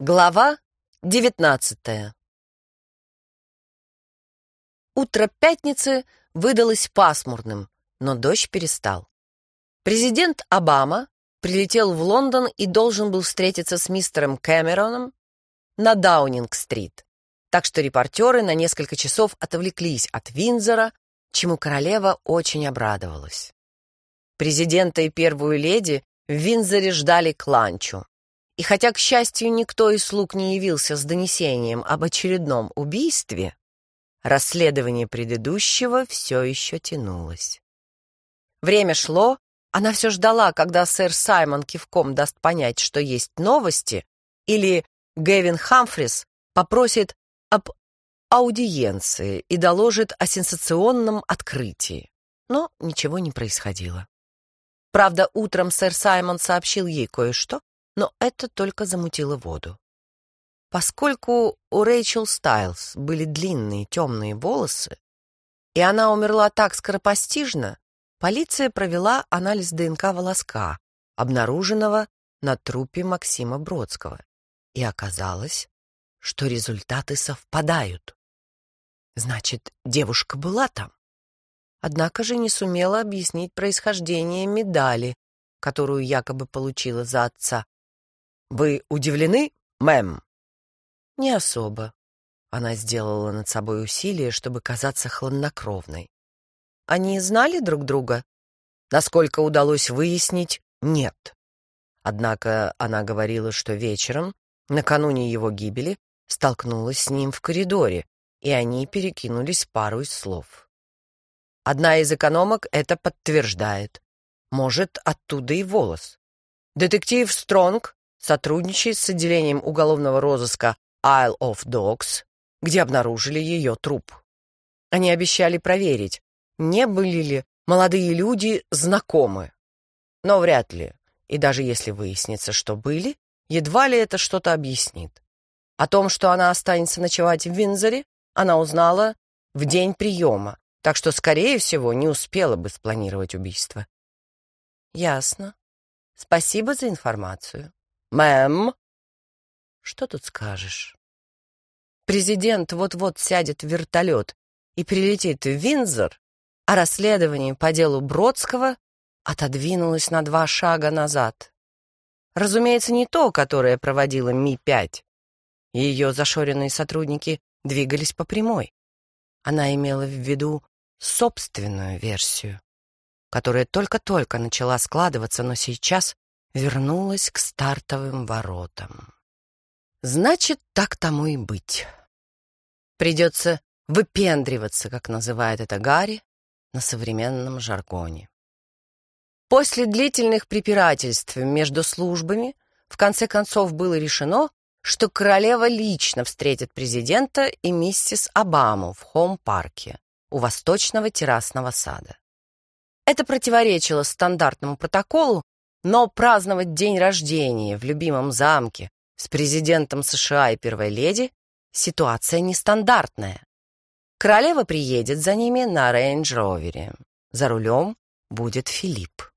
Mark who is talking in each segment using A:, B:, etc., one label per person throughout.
A: Глава девятнадцатая Утро пятницы выдалось пасмурным, но дождь перестал. Президент Обама прилетел в Лондон и должен был встретиться с мистером Кэмероном на Даунинг-стрит, так что репортеры на несколько часов отвлеклись от Винзора, чему королева очень обрадовалась. Президента и первую леди в Винзоре ждали к ланчу. И хотя, к счастью, никто из слуг не явился с донесением об очередном убийстве, расследование предыдущего все еще тянулось. Время шло, она все ждала, когда сэр Саймон кивком даст понять, что есть новости, или Гэвин Хамфрис попросит об аудиенции и доложит о сенсационном открытии. Но ничего не происходило. Правда, утром сэр Саймон сообщил ей кое-что, но это только замутило воду. Поскольку у Рэйчел Стайлз были длинные темные волосы, и она умерла так скоропостижно, полиция провела анализ ДНК волоска, обнаруженного на трупе Максима Бродского, и оказалось, что результаты совпадают. Значит, девушка была там. Однако же не сумела объяснить происхождение медали, которую якобы получила за отца. «Вы удивлены, мэм?» «Не особо». Она сделала над собой усилие, чтобы казаться хладнокровной. «Они знали друг друга?» Насколько удалось выяснить, нет. Однако она говорила, что вечером, накануне его гибели, столкнулась с ним в коридоре, и они перекинулись пару из слов. Одна из экономок это подтверждает. Может, оттуда и волос. Детектив Стронг сотрудничает с отделением уголовного розыска Isle of Dogs, где обнаружили ее труп. Они обещали проверить, не были ли молодые люди знакомы. Но вряд ли, и даже если выяснится, что были, едва ли это что-то объяснит. О том, что она останется ночевать в Винзоре, она узнала в день приема, так что, скорее всего, не успела бы спланировать убийство. Ясно. Спасибо за информацию. «Мэм?» «Что тут скажешь?» Президент вот-вот сядет в вертолет и прилетит в Винзор, а расследование по делу Бродского отодвинулось на два шага назад. Разумеется, не то, которое проводила Ми-5. Ее зашоренные сотрудники двигались по прямой. Она имела в виду собственную версию, которая только-только начала складываться, но сейчас вернулась к стартовым воротам. Значит, так тому и быть. Придется выпендриваться, как называет это Гарри, на современном жаргоне. После длительных препирательств между службами в конце концов было решено, что королева лично встретит президента и миссис Обаму в Хоум-парке у восточного террасного сада. Это противоречило стандартному протоколу, но праздновать день рождения в любимом замке с президентом США и первой леди ситуация нестандартная. Королева приедет за ними на рейндж-ровере. За рулем будет Филипп.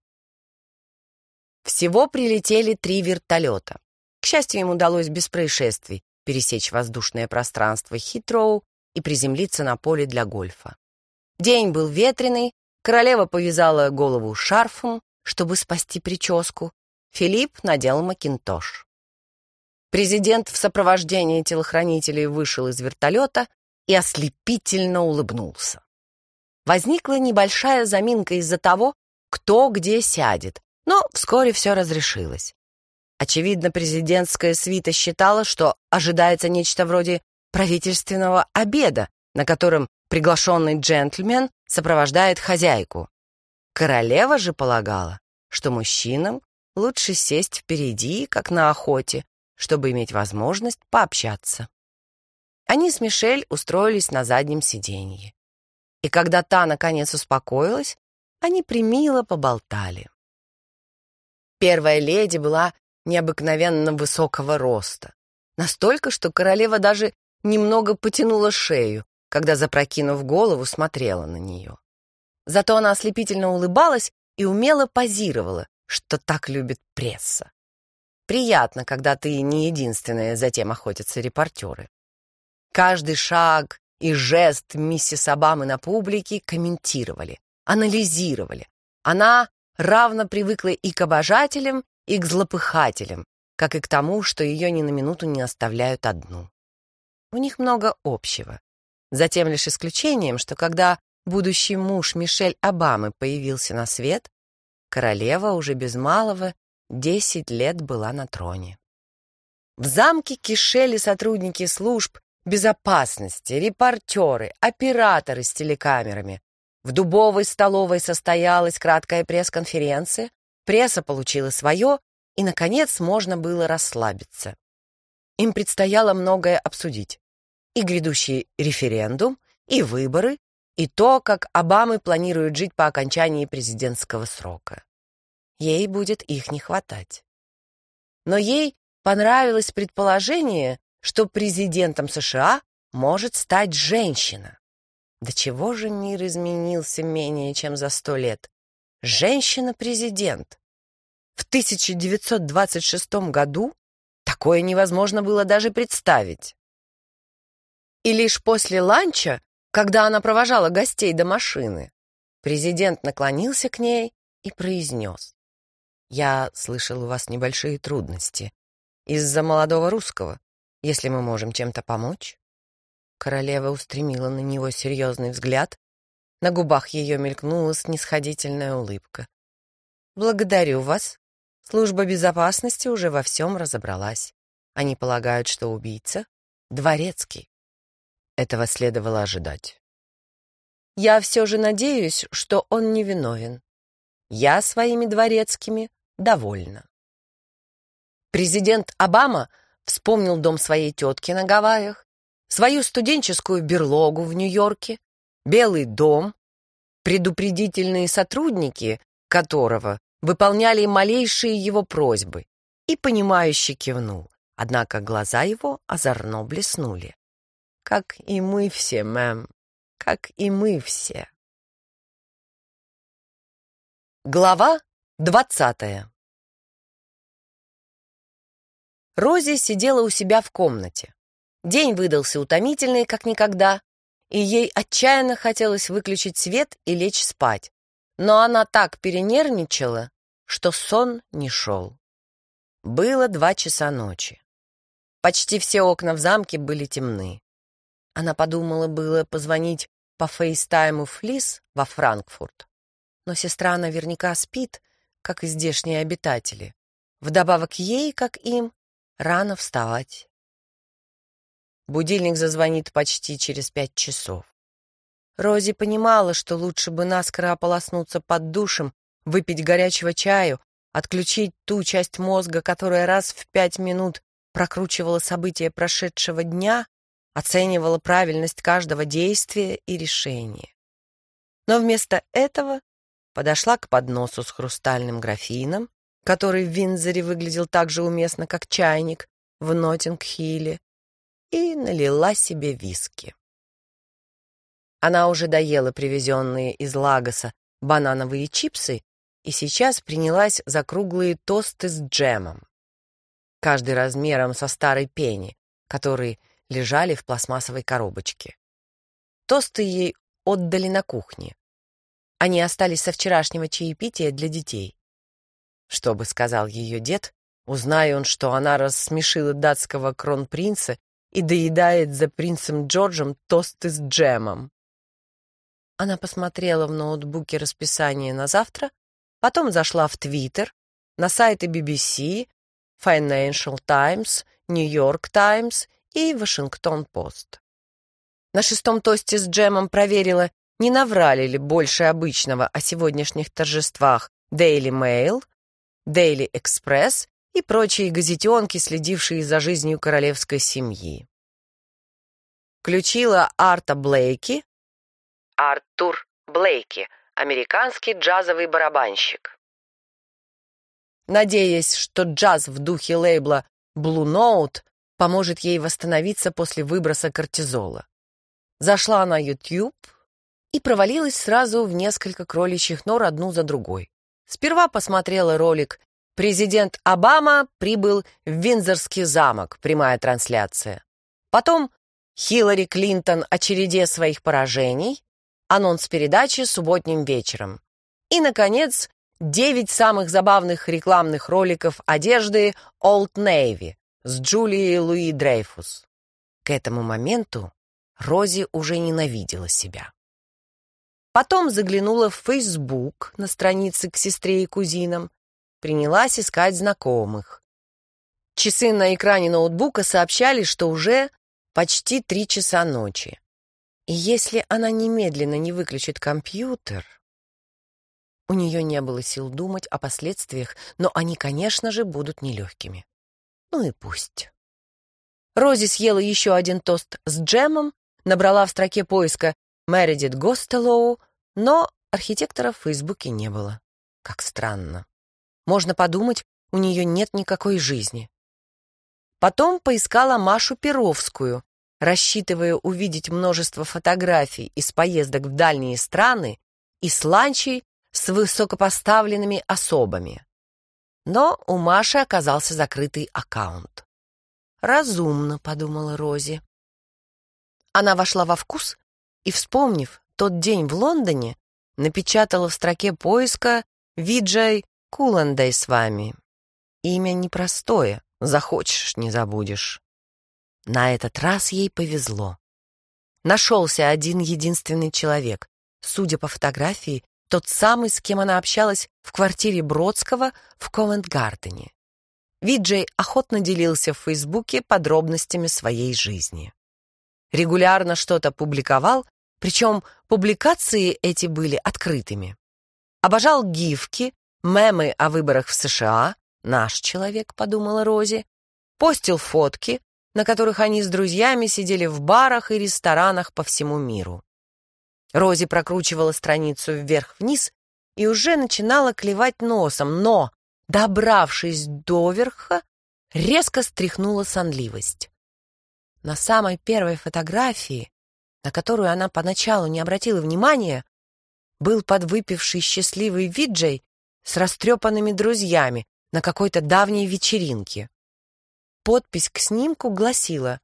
A: Всего прилетели три вертолета. К счастью, им удалось без происшествий пересечь воздушное пространство Хитроу и приземлиться на поле для гольфа. День был ветреный, королева повязала голову шарфом, чтобы спасти прическу, Филипп надел макинтош. Президент в сопровождении телохранителей вышел из вертолета и ослепительно улыбнулся. Возникла небольшая заминка из-за того, кто где сядет, но вскоре все разрешилось. Очевидно, президентская свита считала, что ожидается нечто вроде правительственного обеда, на котором приглашенный джентльмен сопровождает хозяйку. Королева же полагала, что мужчинам лучше сесть впереди, как на охоте, чтобы иметь возможность пообщаться. Они с Мишель устроились на заднем сиденье. И когда та, наконец, успокоилась, они примило поболтали. Первая леди была необыкновенно высокого роста. Настолько, что королева даже немного потянула шею, когда, запрокинув голову, смотрела на нее. Зато она ослепительно улыбалась и умело позировала, что так любит пресса. Приятно, когда ты не единственная, затем охотятся репортеры. Каждый шаг и жест миссис Обамы на публике комментировали, анализировали. Она равно привыкла и к обожателям, и к злопыхателям, как и к тому, что ее ни на минуту не оставляют одну. У них много общего. За тем лишь исключением, что когда будущий муж Мишель Обамы появился на свет, королева уже без малого десять лет была на троне. В замке кишели сотрудники служб безопасности, репортеры, операторы с телекамерами. В дубовой столовой состоялась краткая пресс-конференция, пресса получила свое, и, наконец, можно было расслабиться. Им предстояло многое обсудить. И грядущий референдум, и выборы, и то, как Обамы планируют жить по окончании президентского срока. Ей будет их не хватать. Но ей понравилось предположение, что президентом США может стать женщина. До чего же мир изменился менее чем за сто лет? Женщина-президент. В 1926 году такое невозможно было даже представить. И лишь после ланча, когда она провожала гостей до машины, президент наклонился к ней и произнес. «Я слышал, у вас небольшие трудности. Из-за молодого русского, если мы можем чем-то помочь?» Королева устремила на него серьезный взгляд. На губах ее мелькнула снисходительная улыбка. «Благодарю вас. Служба безопасности уже во всем разобралась. Они полагают, что убийца — дворецкий». Этого следовало ожидать. «Я все же надеюсь, что он невиновен. Я своими дворецкими довольна». Президент Обама вспомнил дом своей тетки на Гавайях, свою студенческую берлогу в Нью-Йорке, Белый дом, предупредительные сотрудники которого выполняли малейшие его просьбы, и понимающе кивнул, однако глаза его озорно блеснули. «Как и мы все, мэм, как и мы все». Глава двадцатая Рози сидела у себя в комнате. День выдался утомительный, как никогда, и ей отчаянно хотелось выключить свет и лечь спать. Но она так перенервничала, что сон не шел. Было два часа ночи. Почти все окна в замке были темны. Она подумала было позвонить по фейстайму Флис во Франкфурт. Но сестра наверняка спит, как и здешние обитатели. Вдобавок ей, как им, рано вставать. Будильник зазвонит почти через пять часов. Рози понимала, что лучше бы наскоро ополоснуться под душем, выпить горячего чаю, отключить ту часть мозга, которая раз в пять минут прокручивала события прошедшего дня, оценивала правильность каждого действия и решения. Но вместо этого подошла к подносу с хрустальным графином, который в Винзоре выглядел так же уместно, как чайник в Ноттинг-Хилле, и налила себе виски. Она уже доела привезенные из Лагоса банановые чипсы и сейчас принялась за круглые тосты с джемом, каждый размером со старой пени, которые лежали в пластмассовой коробочке. Тосты ей отдали на кухне. Они остались со вчерашнего чаепития для детей. Что бы сказал ее дед, узная он, что она рассмешила датского кронпринца и доедает за принцем Джорджем тосты с джемом. Она посмотрела в ноутбуке расписание на завтра, потом зашла в Твиттер, на сайты BBC, Financial Times, New York Times и Вашингтон Пост. На шестом тосте с джемом проверила, не наврали ли больше обычного о сегодняшних торжествах Daily Mail, Daily Express и прочие газетенки, следившие за жизнью королевской семьи. Включила Арта Блейки, Артур Блейки, американский джазовый барабанщик. Надеясь, что джаз в духе лейбла Blue Note поможет ей восстановиться после выброса кортизола. Зашла на YouTube и провалилась сразу в несколько кроличьих нор одну за другой. Сперва посмотрела ролик Президент Обама прибыл в Виндзорский замок, прямая трансляция. Потом Хиллари Клинтон о череде своих поражений, анонс передачи субботним вечером. И, наконец, девять самых забавных рекламных роликов одежды Old Navy с Джулией Луи Дрейфус. К этому моменту Рози уже ненавидела себя. Потом заглянула в Facebook на страницы к сестре и кузинам, принялась искать знакомых. Часы на экране ноутбука сообщали, что уже почти три часа ночи. И если она немедленно не выключит компьютер... У нее не было сил думать о последствиях, но они, конечно же, будут нелегкими. Ну и пусть. Рози съела еще один тост с джемом, набрала в строке поиска Мередит Гостелоу, но архитектора в Фейсбуке не было. Как странно. Можно подумать, у нее нет никакой жизни. Потом поискала Машу Перовскую, рассчитывая увидеть множество фотографий из поездок в дальние страны и с ланчей с высокопоставленными особами. Но у Маши оказался закрытый аккаунт. «Разумно», — подумала Рози. Она вошла во вкус и, вспомнив тот день в Лондоне, напечатала в строке поиска «Виджай Куландей с вами». Имя непростое, захочешь, не забудешь. На этот раз ей повезло. Нашелся один единственный человек, судя по фотографии, тот самый, с кем она общалась в квартире Бродского в Ковент-Гардене. Виджей охотно делился в Фейсбуке подробностями своей жизни. Регулярно что-то публиковал, причем публикации эти были открытыми. Обожал гифки, мемы о выборах в США, наш человек, подумала Рози, постил фотки, на которых они с друзьями сидели в барах и ресторанах по всему миру. Рози прокручивала страницу вверх-вниз и уже начинала клевать носом, но, добравшись до верха, резко стряхнула сонливость. На самой первой фотографии, на которую она поначалу не обратила внимания, был подвыпивший счастливый Виджей с растрепанными друзьями на какой-то давней вечеринке. Подпись к снимку гласила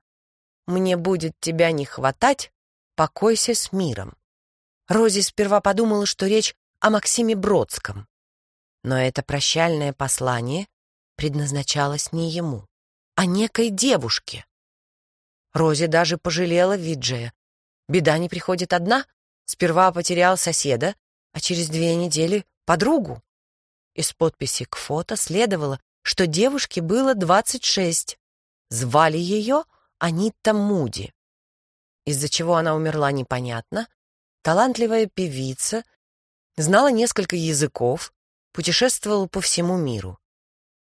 A: «Мне будет тебя не хватать, покойся с миром». Рози сперва подумала, что речь о Максиме Бродском. Но это прощальное послание предназначалось не ему, а некой девушке. Рози даже пожалела Виджея. Беда не приходит одна. Сперва потерял соседа, а через две недели — подругу. Из подписи к фото следовало, что девушке было 26. Звали ее Анита Муди. Из-за чего она умерла, непонятно. Талантливая певица, знала несколько языков, путешествовала по всему миру.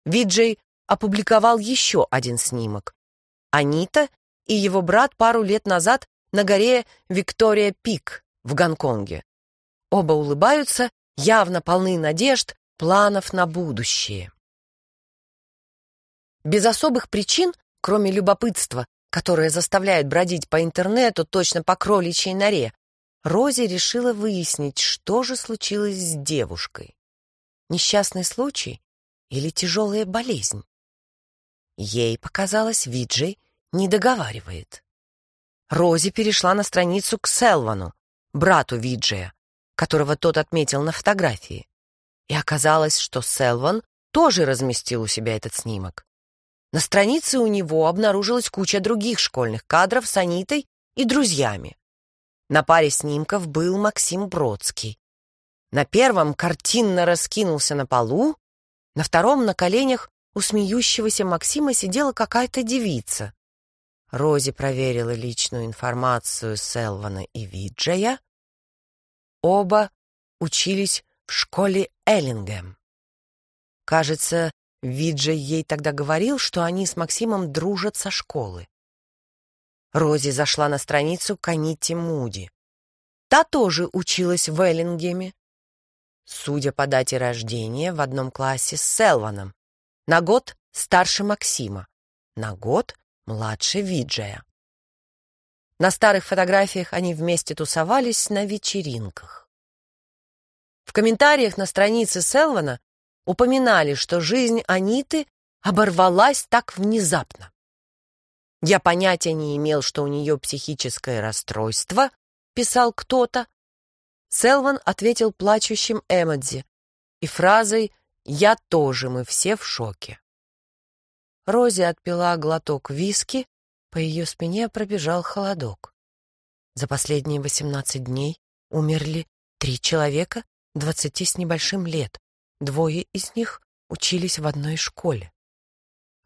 A: Виджей опубликовал еще один снимок. Анита и его брат пару лет назад на горе Виктория Пик в Гонконге. Оба улыбаются, явно полны надежд, планов на будущее. Без особых причин, кроме любопытства, которое заставляет бродить по интернету точно по кроличьей норе, Рози решила выяснить, что же случилось с девушкой. Несчастный случай или тяжелая болезнь? Ей показалось, Виджей не договаривает. Рози перешла на страницу к Селвану, брату Виджея, которого тот отметил на фотографии. И оказалось, что Селван тоже разместил у себя этот снимок. На странице у него обнаружилась куча других школьных кадров с Анитой и друзьями. На паре снимков был Максим Бродский. На первом картинно раскинулся на полу, на втором на коленях у смеющегося Максима сидела какая-то девица. Рози проверила личную информацию Селвана и Виджая. Оба учились в школе Эллингем. Кажется, Виджей ей тогда говорил, что они с Максимом дружат со школы. Рози зашла на страницу Канити Муди. Та тоже училась в Эллингеме. Судя по дате рождения, в одном классе с Селваном. На год старше Максима, на год младше Виджая. На старых фотографиях они вместе тусовались на вечеринках. В комментариях на странице Селвана упоминали, что жизнь Аниты оборвалась так внезапно. Я понятия не имел, что у нее психическое расстройство, писал кто-то. Селван ответил плачущим Эмодзи и фразой «Я тоже, мы все в шоке». Рози отпила глоток виски, по ее спине пробежал холодок. За последние восемнадцать дней умерли три человека двадцати с небольшим лет. Двое из них учились в одной школе.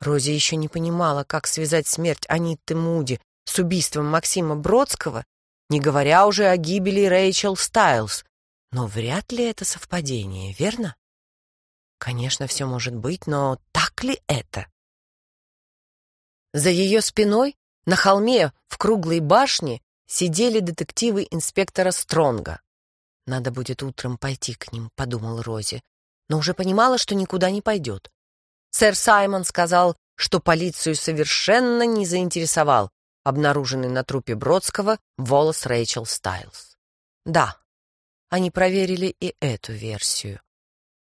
A: Рози еще не понимала, как связать смерть Аниты Муди с убийством Максима Бродского, не говоря уже о гибели Рэйчел Стайлз. Но вряд ли это совпадение, верно? Конечно, все может быть, но так ли это? За ее спиной, на холме, в круглой башне, сидели детективы инспектора Стронга. «Надо будет утром пойти к ним», — подумал Рози, но уже понимала, что никуда не пойдет. Сэр Саймон сказал, что полицию совершенно не заинтересовал обнаруженный на трупе Бродского волос Рэйчел Стайлз. Да, они проверили и эту версию.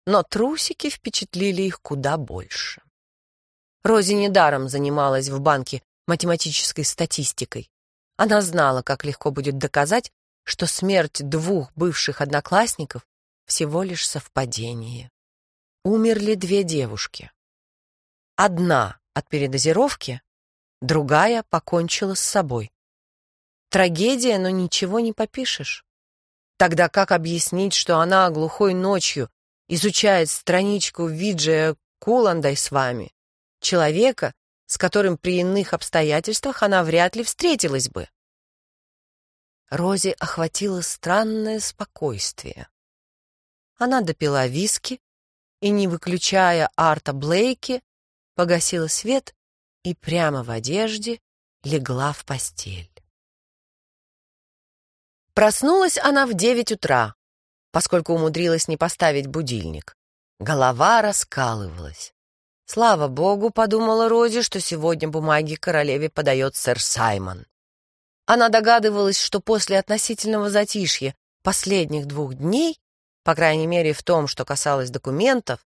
A: Но трусики впечатлили их куда больше. Рози недаром занималась в банке математической статистикой. Она знала, как легко будет доказать, что смерть двух бывших одноклассников всего лишь совпадение. Умерли две девушки. Одна от передозировки, другая покончила с собой. Трагедия, но ничего не попишешь. Тогда как объяснить, что она глухой ночью изучает страничку Виджея Куландай с вами, человека, с которым при иных обстоятельствах она вряд ли встретилась бы? Рози охватило странное спокойствие. Она допила виски и, не выключая Арта Блейки, погасила свет и прямо в одежде легла в постель. Проснулась она в девять утра, поскольку умудрилась не поставить будильник. Голова раскалывалась. Слава богу, подумала Рози, что сегодня бумаги королеве подает сэр Саймон. Она догадывалась, что после относительного затишья последних двух дней, по крайней мере в том, что касалось документов,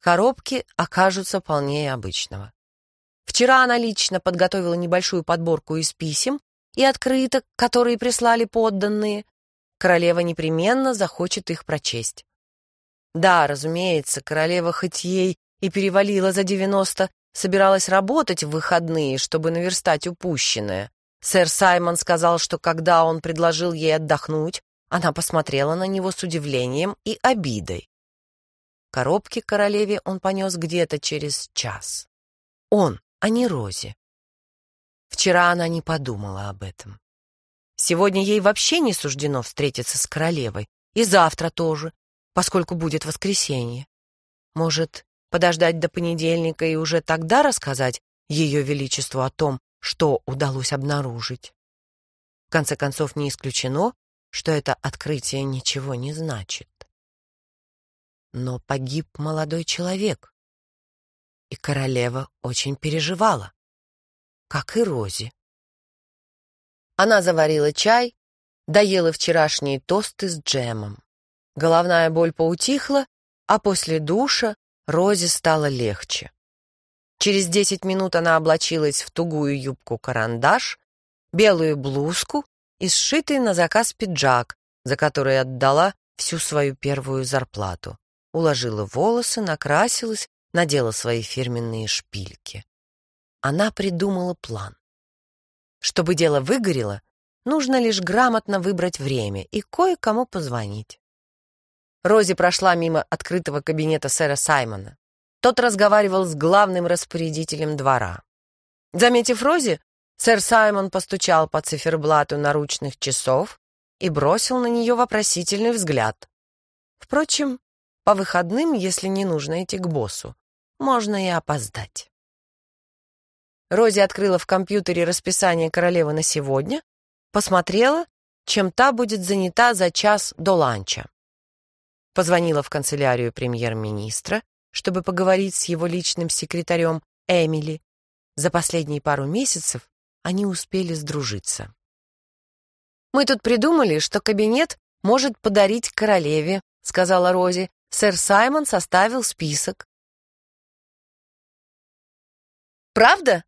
A: коробки окажутся полнее обычного. Вчера она лично подготовила небольшую подборку из писем и открыток, которые прислали подданные. Королева непременно захочет их прочесть. Да, разумеется, королева хоть ей и перевалила за девяносто, собиралась работать в выходные, чтобы наверстать упущенное. Сэр Саймон сказал, что когда он предложил ей отдохнуть, она посмотрела на него с удивлением и обидой. Коробки королеве он понес где-то через час. Он, а не Рози. Вчера она не подумала об этом. Сегодня ей вообще не суждено встретиться с королевой, и завтра тоже, поскольку будет воскресенье. Может, подождать до понедельника и уже тогда рассказать ее величеству о том, что удалось обнаружить. В конце концов, не исключено, что это открытие ничего не значит. Но погиб молодой человек, и королева очень переживала, как и Рози. Она заварила чай, доела вчерашние тосты с джемом. Головная боль поутихла, а после душа Розе стало легче. Через десять минут она облачилась в тугую юбку-карандаш, белую блузку и сшитый на заказ пиджак, за который отдала всю свою первую зарплату. Уложила волосы, накрасилась, надела свои фирменные шпильки. Она придумала план. Чтобы дело выгорело, нужно лишь грамотно выбрать время и кое-кому позвонить. Рози прошла мимо открытого кабинета сэра Саймона. Тот разговаривал с главным распорядителем двора. Заметив Рози, сэр Саймон постучал по циферблату наручных часов и бросил на нее вопросительный взгляд. Впрочем, по выходным, если не нужно идти к боссу, можно и опоздать. Рози открыла в компьютере расписание королевы на сегодня, посмотрела, чем та будет занята за час до ланча. Позвонила в канцелярию премьер-министра чтобы поговорить с его личным секретарем Эмили. За последние пару месяцев они успели сдружиться. «Мы тут придумали, что кабинет может подарить королеве», — сказала Рози, Сэр Саймон составил список. «Правда?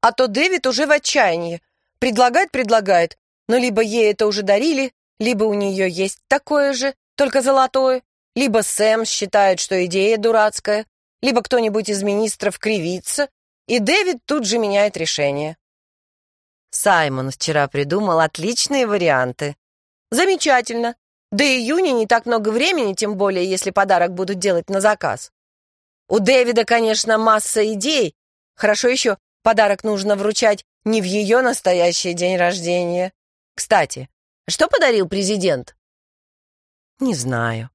A: А то Дэвид уже в отчаянии. Предлагает, предлагает, но либо ей это уже дарили, либо у нее есть такое же, только золотое, либо Сэм считает, что идея дурацкая, либо кто-нибудь из министров кривится, и Дэвид тут же меняет решение. Саймон вчера придумал отличные варианты. Замечательно. До июня не так много времени, тем более, если подарок будут делать на заказ. У Дэвида, конечно, масса идей. Хорошо еще, подарок нужно вручать не в ее настоящий день рождения. Кстати, что подарил президент? Не знаю.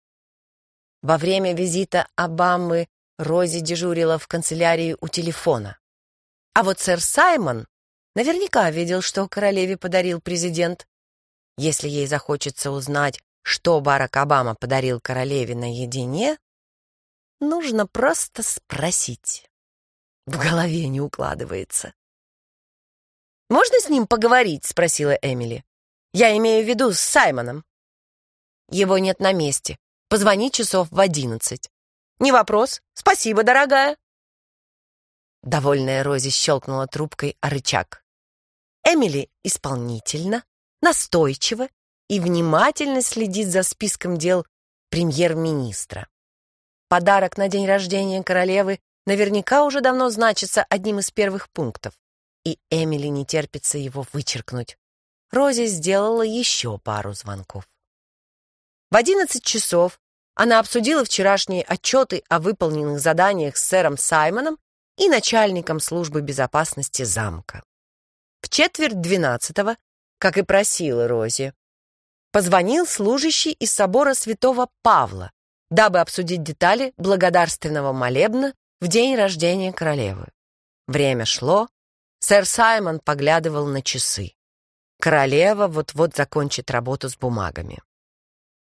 A: Во время визита Обамы Рози дежурила в канцелярии у телефона. А вот сэр Саймон наверняка видел, что королеве подарил президент. Если ей захочется узнать, что Барак Обама подарил королеве наедине, нужно просто спросить. В голове не укладывается. «Можно с ним поговорить?» — спросила Эмили. «Я имею в виду с Саймоном». «Его нет на месте. Позвони часов в одиннадцать». «Не вопрос. Спасибо, дорогая». Довольная Рози щелкнула трубкой о рычаг. Эмили исполнительно, настойчиво и внимательно следит за списком дел премьер-министра. Подарок на день рождения королевы наверняка уже давно значится одним из первых пунктов, и Эмили не терпится его вычеркнуть. Рози сделала еще пару звонков. В одиннадцать часов она обсудила вчерашние отчеты о выполненных заданиях с сэром Саймоном и начальником службы безопасности замка. В четверть двенадцатого, как и просила Рози, позвонил служащий из собора святого Павла, дабы обсудить детали благодарственного молебна в день рождения королевы. Время шло, сэр Саймон поглядывал на часы. Королева вот-вот закончит работу с бумагами.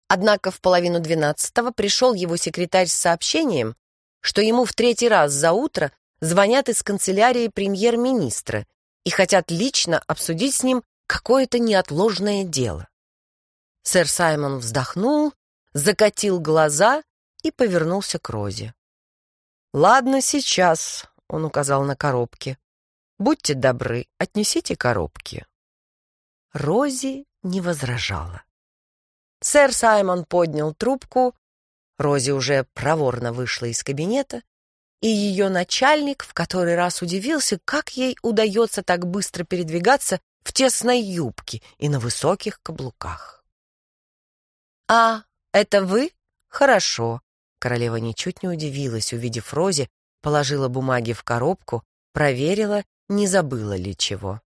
A: Однако в половину двенадцатого пришел его секретарь с сообщением, что ему в третий раз за утро звонят из канцелярии премьер-министра и хотят лично обсудить с ним какое-то неотложное дело. Сэр Саймон вздохнул, закатил глаза и повернулся к Розе. «Ладно, сейчас», — он указал на коробки. «Будьте добры, отнесите коробки». Рози не возражала. Сэр Саймон поднял трубку, Рози уже проворно вышла из кабинета, и ее начальник в который раз удивился, как ей удается так быстро передвигаться в тесной юбке и на высоких каблуках. «А, это вы? Хорошо». Королева ничуть не удивилась, увидев Рози, положила бумаги в коробку, проверила, не забыла ли чего.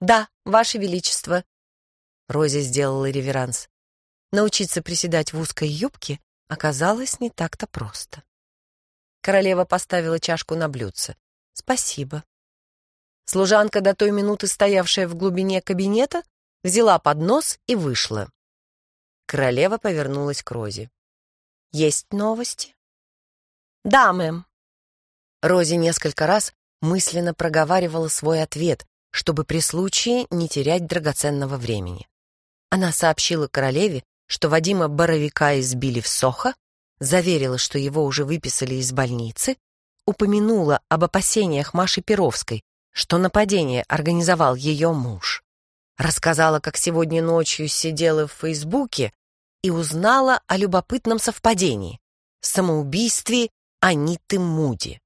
A: «Да, Ваше Величество». Рози сделала реверанс. Научиться приседать в узкой юбке оказалось не так-то просто. Королева поставила чашку на блюдце. «Спасибо». Служанка, до той минуты стоявшая в глубине кабинета, взяла поднос и вышла. Королева повернулась к Розе. «Есть новости?» «Да, мэм». Рози несколько раз мысленно проговаривала свой ответ, чтобы при случае не терять драгоценного времени. Она сообщила королеве, что Вадима Боровика избили в Сохо, заверила, что его уже выписали из больницы, упомянула об опасениях Маши Перовской, что нападение организовал ее муж. Рассказала, как сегодня ночью сидела в Фейсбуке и узнала о любопытном совпадении — самоубийстве Аниты Муди.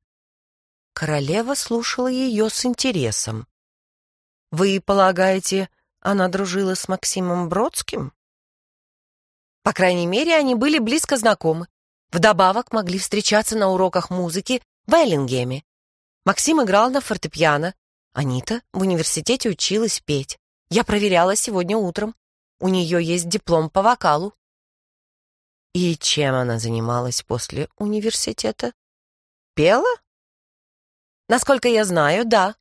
A: Королева слушала ее с интересом. «Вы полагаете, она дружила с Максимом Бродским?» По крайней мере, они были близко знакомы. Вдобавок могли встречаться на уроках музыки в Эллингеме. Максим играл на фортепиано. Анита в университете училась петь. Я проверяла сегодня утром. У нее есть диплом по вокалу. И чем она занималась после университета? Пела? Насколько я знаю, да.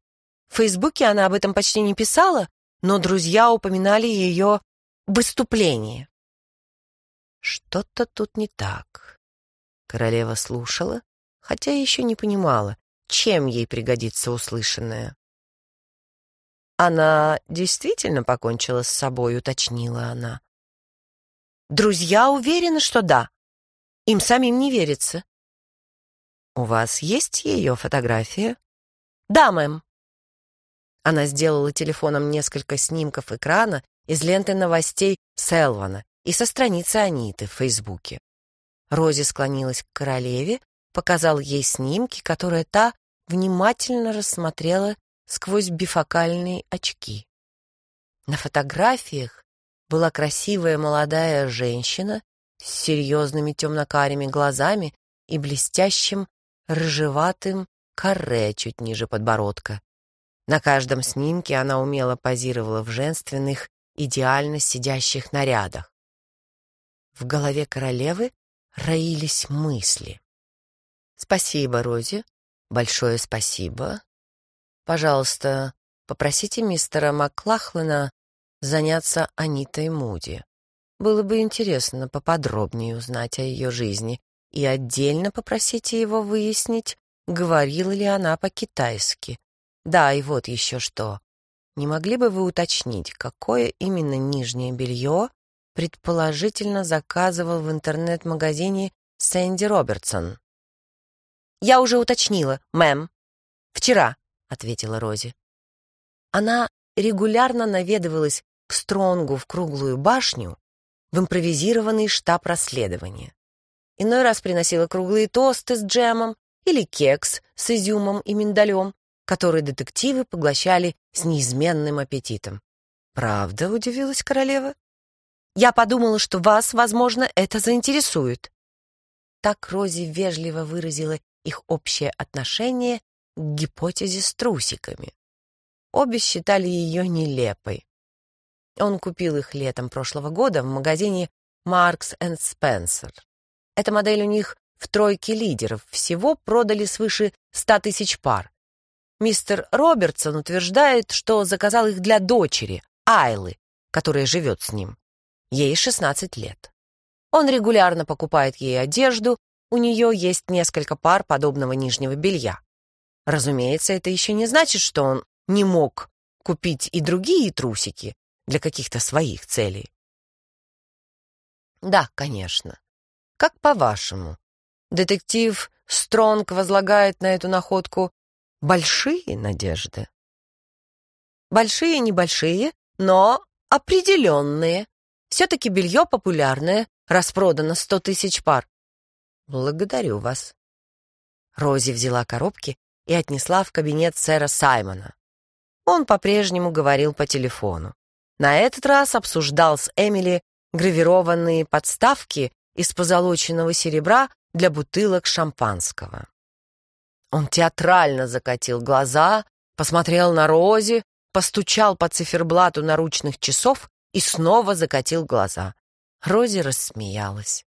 A: В Фейсбуке она об этом почти не писала, но друзья упоминали ее выступление. Что-то тут не так. Королева слушала, хотя еще не понимала, чем ей пригодится услышанное. «Она действительно покончила с собой», — уточнила она. «Друзья уверены, что да. Им самим не верится. «У вас есть ее фотография?» «Да, мэм». Она сделала телефоном несколько снимков экрана из ленты новостей Селвана и со страницы Аниты в Фейсбуке. Рози склонилась к королеве, показал ей снимки, которые та внимательно рассмотрела сквозь бифокальные очки. На фотографиях была красивая молодая женщина с серьезными темно-карими глазами и блестящим рыжеватым каре чуть ниже подбородка. На каждом снимке она умело позировала в женственных, идеально сидящих нарядах. В голове королевы роились мысли. «Спасибо, Рози. Большое спасибо. Пожалуйста, попросите мистера Маклахлена заняться Анитой Муди. Было бы интересно поподробнее узнать о ее жизни и отдельно попросите его выяснить, говорила ли она по-китайски. Да, и вот еще что. Не могли бы вы уточнить, какое именно нижнее белье предположительно заказывал в интернет-магазине Сэнди Робертсон? «Я уже уточнила, мэм. Вчера», — ответила Рози. Она регулярно наведывалась к Стронгу в круглую башню в импровизированный штаб расследования. Иной раз приносила круглые тосты с джемом или кекс с изюмом и миндалем, который детективы поглощали с неизменным аппетитом. «Правда?» — удивилась королева. «Я подумала, что вас, возможно, это заинтересует». Так Рози вежливо выразила их общее отношение к гипотезе с трусиками. Обе считали ее нелепой. Он купил их летом прошлого года в магазине Marks and Spencer. Эта модель у них в тройке лидеров. Всего продали свыше ста тысяч пар. Мистер Робертсон утверждает, что заказал их для дочери, Айлы, которая живет с ним. Ей 16 лет. Он регулярно покупает ей одежду, у нее есть несколько пар подобного нижнего белья. Разумеется, это еще не значит, что он не мог купить и другие трусики для каких-то своих целей. Да, конечно. Как по-вашему, детектив Стронг возлагает на эту находку большие надежды? Большие, небольшие, но определенные. Все-таки белье популярное, распродано сто тысяч пар. Благодарю вас. Рози взяла коробки и отнесла в кабинет сэра Саймона. Он по-прежнему говорил по телефону. На этот раз обсуждал с Эмили гравированные подставки из позолоченного серебра для бутылок шампанского. Он театрально закатил глаза, посмотрел на Рози, постучал по циферблату наручных часов и снова закатил глаза. Рози рассмеялась.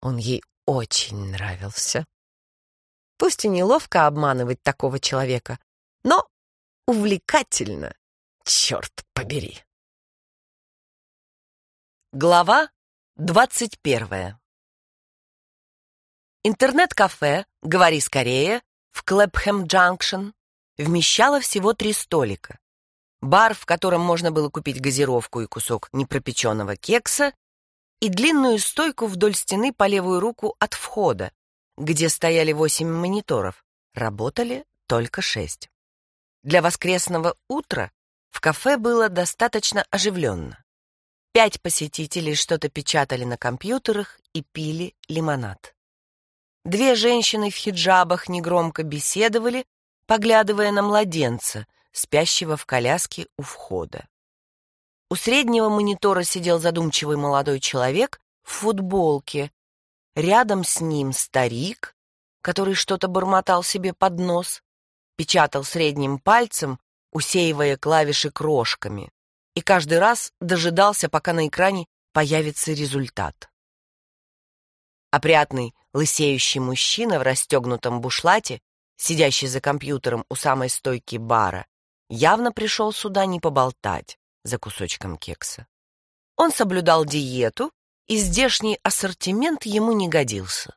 A: Он ей очень нравился. Пусть и неловко обманывать такого человека, но увлекательно, черт побери. Глава Двадцать первое. Интернет-кафе «Говори скорее» в Клэпхэм-Джанкшен вмещало всего три столика. Бар, в котором можно было купить газировку и кусок непропеченного кекса, и длинную стойку вдоль стены по левую руку от входа, где стояли восемь мониторов, работали только шесть. Для воскресного утра в кафе было достаточно оживленно. Пять посетителей что-то печатали на компьютерах и пили лимонад. Две женщины в хиджабах негромко беседовали, поглядывая на младенца, спящего в коляске у входа. У среднего монитора сидел задумчивый молодой человек в футболке. Рядом с ним старик, который что-то бормотал себе под нос, печатал средним пальцем, усеивая клавиши крошками и каждый раз дожидался, пока на экране появится результат. Опрятный, лысеющий мужчина в расстегнутом бушлате, сидящий за компьютером у самой стойки бара, явно пришел сюда не поболтать за кусочком кекса. Он соблюдал диету, и здешний ассортимент ему не годился.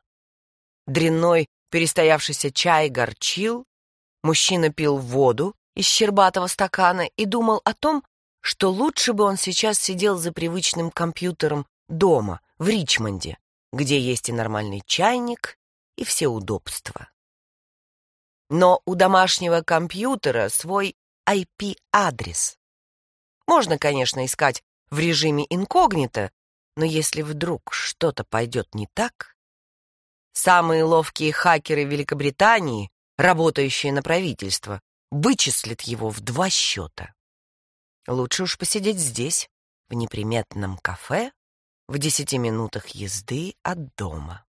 A: Дрянной, перестоявшийся чай горчил, мужчина пил воду из щербатого стакана и думал о том, что лучше бы он сейчас сидел за привычным компьютером дома, в Ричмонде, где есть и нормальный чайник, и все удобства. Но у домашнего компьютера свой IP-адрес. Можно, конечно, искать в режиме инкогнито, но если вдруг что-то пойдет не так... Самые ловкие хакеры Великобритании, работающие на правительство, вычислят его в два счета. Лучше уж посидеть здесь, в неприметном кафе, в десяти минутах езды от дома.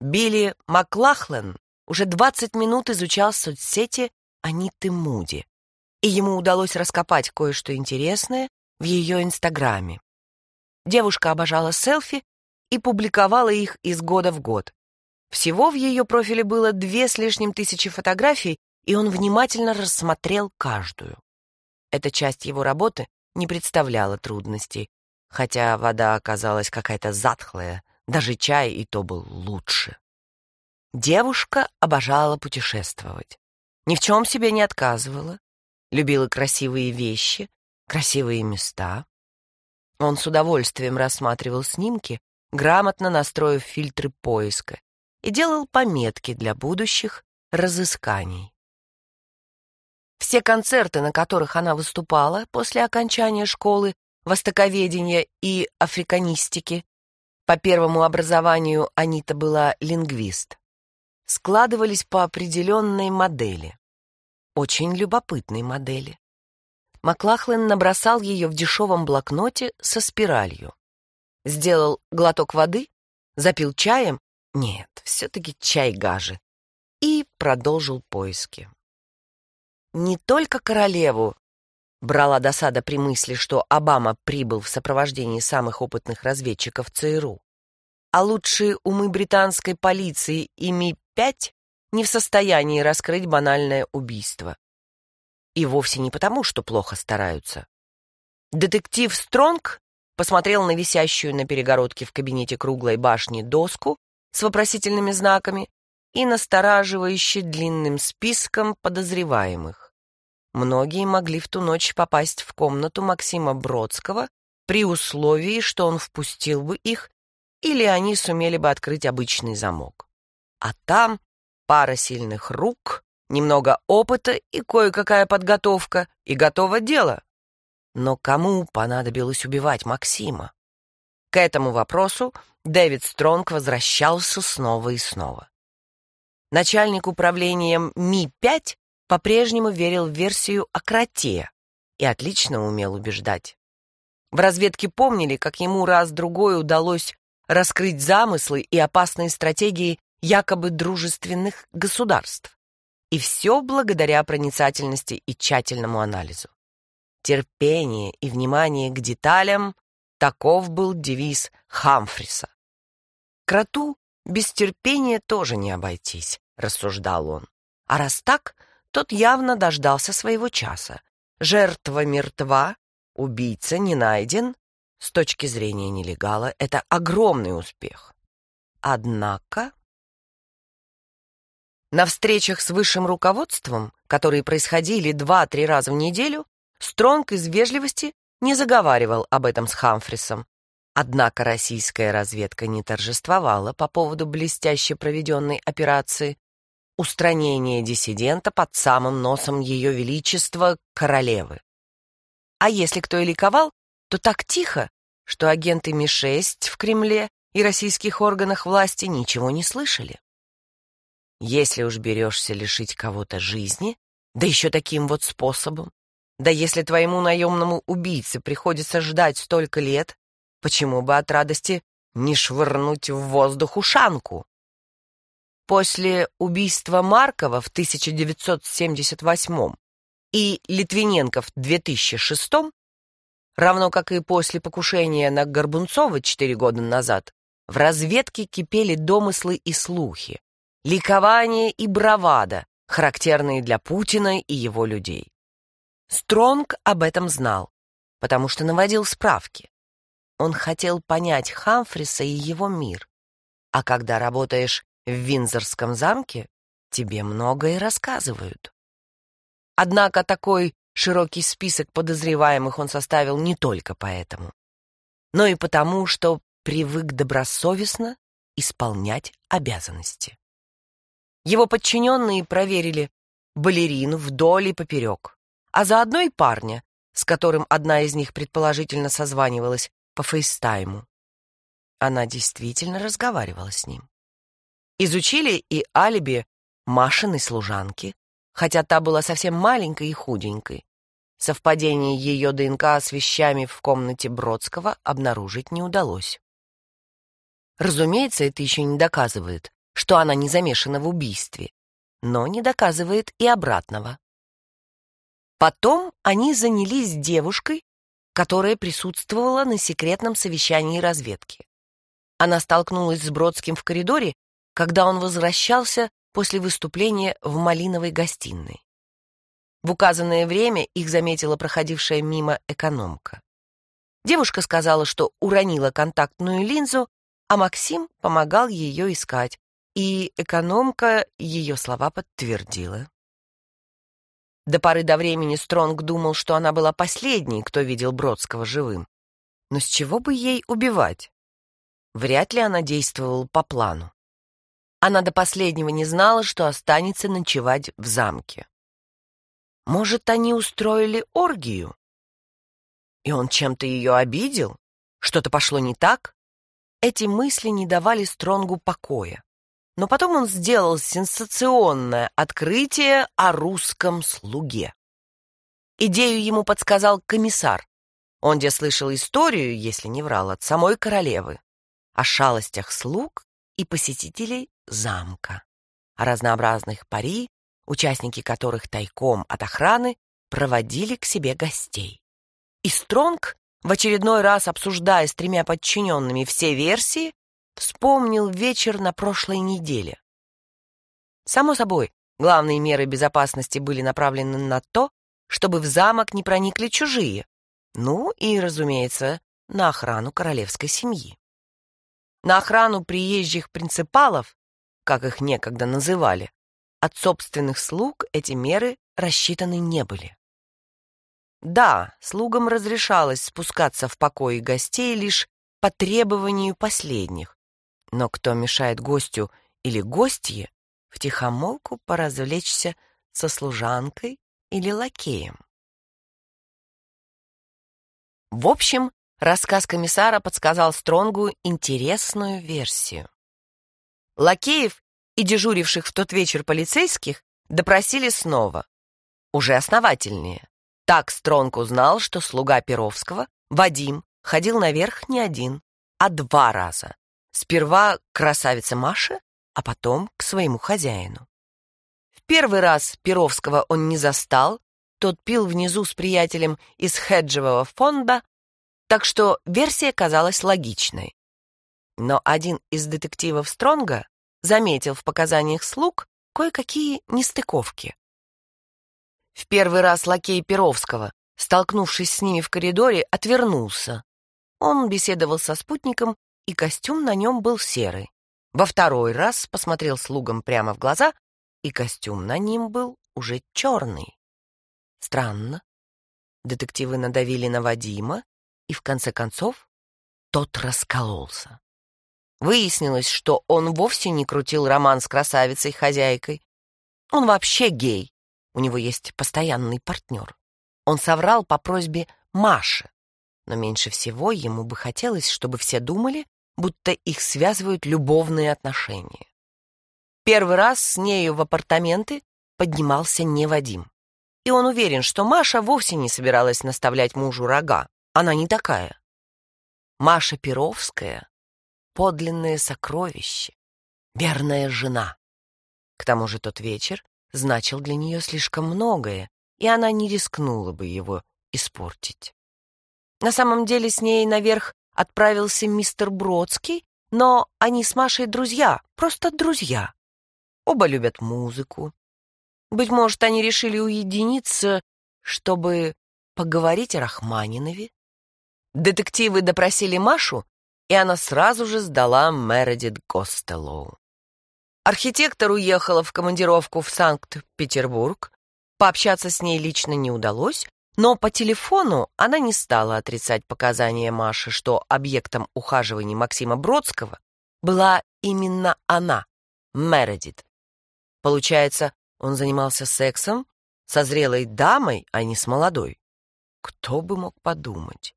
A: Билли Маклахлен уже 20 минут изучал соцсети Аниты Муди, и ему удалось раскопать кое-что интересное в ее инстаграме. Девушка обожала селфи и публиковала их из года в год. Всего в ее профиле было две с лишним тысячи фотографий, и он внимательно рассмотрел каждую. Эта часть его работы не представляла трудностей, хотя вода оказалась какая-то затхлая, даже чай и то был лучше. Девушка обожала путешествовать. Ни в чем себе не отказывала. Любила красивые вещи, красивые места. Он с удовольствием рассматривал снимки, грамотно настроив фильтры поиска, и делал пометки для будущих разысканий. Все концерты, на которых она выступала после окончания школы востоковедения и африканистики, по первому образованию Анита была лингвист, складывались по определенной модели. Очень любопытной модели. Маклахлен набросал ее в дешевом блокноте со спиралью. Сделал глоток воды, запил чаем, нет, все-таки чай гаже, и продолжил поиски. Не только королеву брала досада при мысли, что Обама прибыл в сопровождении самых опытных разведчиков ЦРУ, а лучшие умы британской полиции и Ми-5 не в состоянии раскрыть банальное убийство. И вовсе не потому, что плохо стараются. Детектив Стронг посмотрел на висящую на перегородке в кабинете круглой башни доску с вопросительными знаками и настораживающе длинным списком подозреваемых. Многие могли в ту ночь попасть в комнату Максима Бродского при условии, что он впустил бы их или они сумели бы открыть обычный замок. А там пара сильных рук, немного опыта и кое-какая подготовка, и готово дело. Но кому понадобилось убивать Максима? К этому вопросу Дэвид Стронг возвращался снова и снова. Начальник управления Ми-5 по-прежнему верил в версию о кроте и отлично умел убеждать. В разведке помнили, как ему раз-другой удалось раскрыть замыслы и опасные стратегии якобы дружественных государств. И все благодаря проницательности и тщательному анализу. Терпение и внимание к деталям — таков был девиз Хамфриса. Кроту без терпения тоже не обойтись, рассуждал он. А раз так, тот явно дождался своего часа. Жертва мертва, убийца не найден, с точки зрения нелегала это огромный успех. Однако... На встречах с высшим руководством, которые происходили два-три раза в неделю, Стронг из вежливости не заговаривал об этом с Хамфрисом. Однако российская разведка не торжествовала по поводу блестяще проведенной операции устранения диссидента под самым носом Ее Величества королевы. А если кто и ликовал, то так тихо, что агенты Ми-6 в Кремле и российских органах власти ничего не слышали. Если уж берешься лишить кого-то жизни, да еще таким вот способом, да если твоему наемному убийце приходится ждать столько лет, почему бы от радости не швырнуть в воздух ушанку? После убийства Маркова в 1978 и Литвиненко в 2006 равно как и после покушения на Горбунцова четыре года назад, в разведке кипели домыслы и слухи, ликование и бравада, характерные для Путина и его людей. Стронг об этом знал, потому что наводил справки. Он хотел понять Хамфриса и его мир. А когда работаешь в Винзорском замке, тебе многое рассказывают. Однако такой Широкий список подозреваемых он составил не только поэтому, но и потому, что привык добросовестно исполнять обязанности. Его подчиненные проверили балерину вдоль и поперек, а заодно и парня, с которым одна из них предположительно созванивалась по фейстайму. Она действительно разговаривала с ним. Изучили и алиби Машиной служанки, хотя та была совсем маленькой и худенькой. Совпадение ее ДНК с вещами в комнате Бродского обнаружить не удалось. Разумеется, это еще не доказывает, что она не замешана в убийстве, но не доказывает и обратного. Потом они занялись девушкой, которая присутствовала на секретном совещании разведки. Она столкнулась с Бродским в коридоре, когда он возвращался после выступления в малиновой гостиной. В указанное время их заметила проходившая мимо экономка. Девушка сказала, что уронила контактную линзу, а Максим помогал ее искать, и экономка ее слова подтвердила. До поры до времени Стронг думал, что она была последней, кто видел Бродского живым. Но с чего бы ей убивать? Вряд ли она действовала по плану. Она до последнего не знала, что останется ночевать в замке. Может, они устроили оргию? И он чем-то ее обидел? Что-то пошло не так? Эти мысли не давали Стронгу покоя. Но потом он сделал сенсационное открытие о русском слуге. Идею ему подсказал комиссар. Он где слышал историю, если не врал, от самой королевы, о шалостях слуг и посетителей замка, разнообразных пари, участники которых тайком от охраны проводили к себе гостей. И Стронг, в очередной раз обсуждая с тремя подчиненными все версии, вспомнил вечер на прошлой неделе. Само собой, главные меры безопасности были направлены на то, чтобы в замок не проникли чужие, ну и, разумеется, на охрану королевской семьи. На охрану приезжих принципалов, как их некогда называли, от собственных слуг эти меры рассчитаны не были. Да, слугам разрешалось спускаться в покои гостей лишь по требованию последних, но кто мешает гостю или гостье втихомолку поразвлечься со служанкой или лакеем? В общем, рассказ комиссара подсказал Стронгу интересную версию. Лакеев и дежуривших в тот вечер полицейских допросили снова, уже основательнее. Так Стронг узнал, что слуга Перовского, Вадим, ходил наверх не один, а два раза. Сперва к красавице Маше, а потом к своему хозяину. В первый раз Перовского он не застал, тот пил внизу с приятелем из хеджевого фонда, так что версия казалась логичной. Но один из детективов Стронга заметил в показаниях слуг кое-какие нестыковки. В первый раз лакей Перовского, столкнувшись с ними в коридоре, отвернулся. Он беседовал со спутником и костюм на нем был серый. Во второй раз посмотрел слугам прямо в глаза, и костюм на ним был уже черный. Странно. Детективы надавили на Вадима, и в конце концов тот раскололся. Выяснилось, что он вовсе не крутил роман с красавицей-хозяйкой. Он вообще гей. У него есть постоянный партнер. Он соврал по просьбе Маши. Но меньше всего ему бы хотелось, чтобы все думали, будто их связывают любовные отношения. Первый раз с нею в апартаменты поднимался не Вадим. И он уверен, что Маша вовсе не собиралась наставлять мужу рога. Она не такая. Маша Перовская — подлинное сокровище, верная жена. К тому же тот вечер значил для нее слишком многое, и она не рискнула бы его испортить. На самом деле с ней наверх отправился мистер Бродский, но они с Машей друзья, просто друзья. Оба любят музыку. Быть может, они решили уединиться, чтобы поговорить о Рахманинове. Детективы допросили Машу, и она сразу же сдала Мередит Гостелоу. Архитектор уехала в командировку в Санкт-Петербург. Пообщаться с ней лично не удалось, Но по телефону она не стала отрицать показания Маши, что объектом ухаживаний Максима Бродского была именно она, Мередит. Получается, он занимался сексом со зрелой дамой, а не с молодой. Кто бы мог подумать?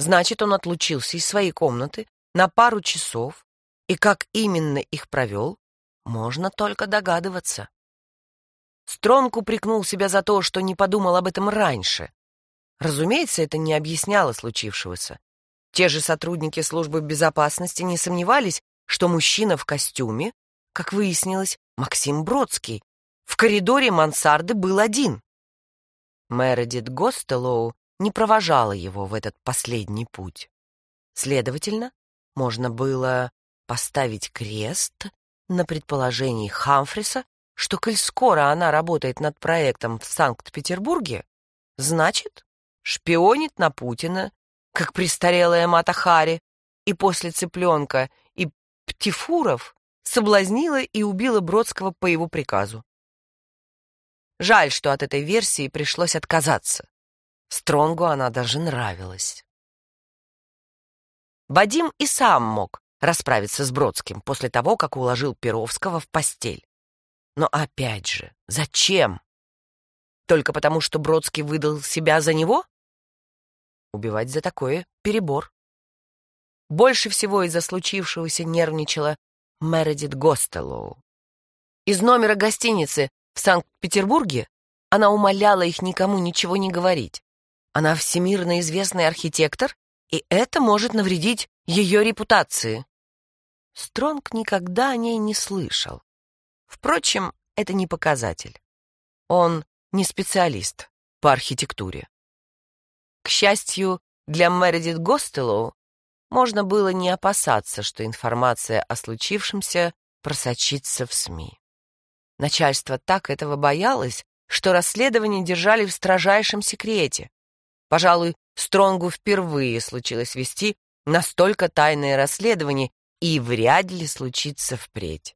A: Значит, он отлучился из своей комнаты на пару часов, и как именно их провел, можно только догадываться. Стронг упрекнул себя за то, что не подумал об этом раньше. Разумеется, это не объясняло случившегося. Те же сотрудники службы безопасности не сомневались, что мужчина в костюме, как выяснилось, Максим Бродский, в коридоре мансарды был один. Мередит Гостелоу не провожала его в этот последний путь. Следовательно, можно было поставить крест на предположении Хамфриса, что, коль скоро она работает над проектом в Санкт-Петербурге, значит, шпионит на Путина, как престарелая Мата Хари, и после цыпленка и птифуров соблазнила и убила Бродского по его приказу. Жаль, что от этой версии пришлось отказаться. Стронгу она даже нравилась. Вадим и сам мог расправиться с Бродским после того, как уложил Перовского в постель. Но опять же, зачем? Только потому, что Бродский выдал себя за него? Убивать за такое — перебор. Больше всего из-за случившегося нервничала Мередит Гостелоу. Из номера гостиницы в Санкт-Петербурге она умоляла их никому ничего не говорить. Она всемирно известный архитектор, и это может навредить ее репутации. Стронг никогда о ней не слышал. Впрочем, это не показатель. Он не специалист по архитектуре. К счастью, для Мередит Гостелоу можно было не опасаться, что информация о случившемся просочится в СМИ. Начальство так этого боялось, что расследование держали в строжайшем секрете. Пожалуй, Стронгу впервые случилось вести настолько тайное расследование, и вряд ли случится впредь.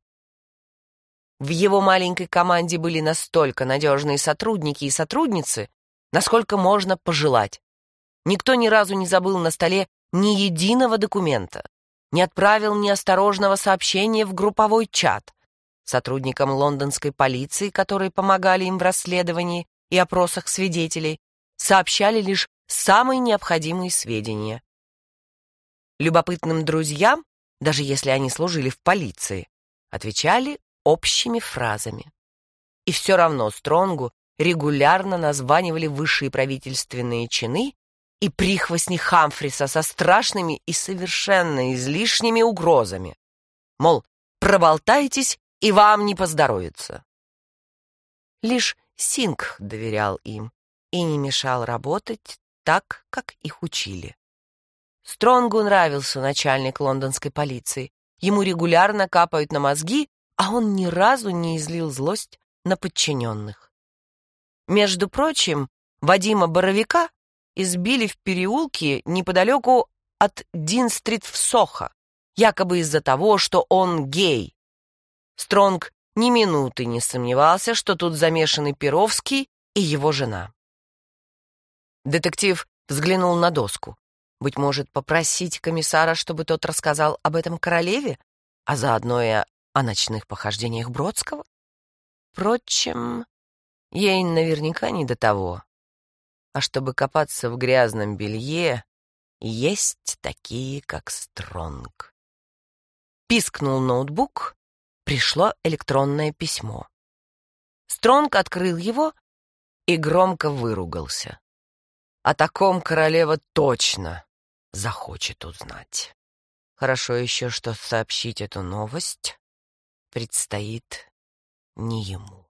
A: В его маленькой команде были настолько надежные сотрудники и сотрудницы, насколько можно пожелать. Никто ни разу не забыл на столе ни единого документа, не отправил неосторожного сообщения в групповой чат. Сотрудникам лондонской полиции, которые помогали им в расследовании и опросах свидетелей, сообщали лишь самые необходимые сведения. Любопытным друзьям, даже если они служили в полиции, отвечали общими фразами. И все равно Стронгу регулярно названивали высшие правительственные чины и прихвостни Хамфриса со страшными и совершенно излишними угрозами. Мол, проболтайтесь, и вам не поздоровится. Лишь Синг доверял им и не мешал работать так, как их учили. Стронгу нравился начальник лондонской полиции. Ему регулярно капают на мозги, а он ни разу не излил злость на подчиненных. Между прочим, Вадима Боровика избили в переулке неподалеку от Дин-стрит в Сохо, якобы из-за того, что он гей. Стронг ни минуты не сомневался, что тут замешаны Перовский и его жена. Детектив взглянул на доску. Быть может, попросить комиссара, чтобы тот рассказал об этом королеве, а заодно и о ночных похождениях Бродского? Впрочем, ей наверняка не до того а чтобы копаться в грязном белье, есть такие, как Стронг. Пискнул ноутбук, пришло электронное письмо. Стронг открыл его и громко выругался. О таком королева точно захочет узнать. Хорошо еще, что сообщить эту новость предстоит не ему.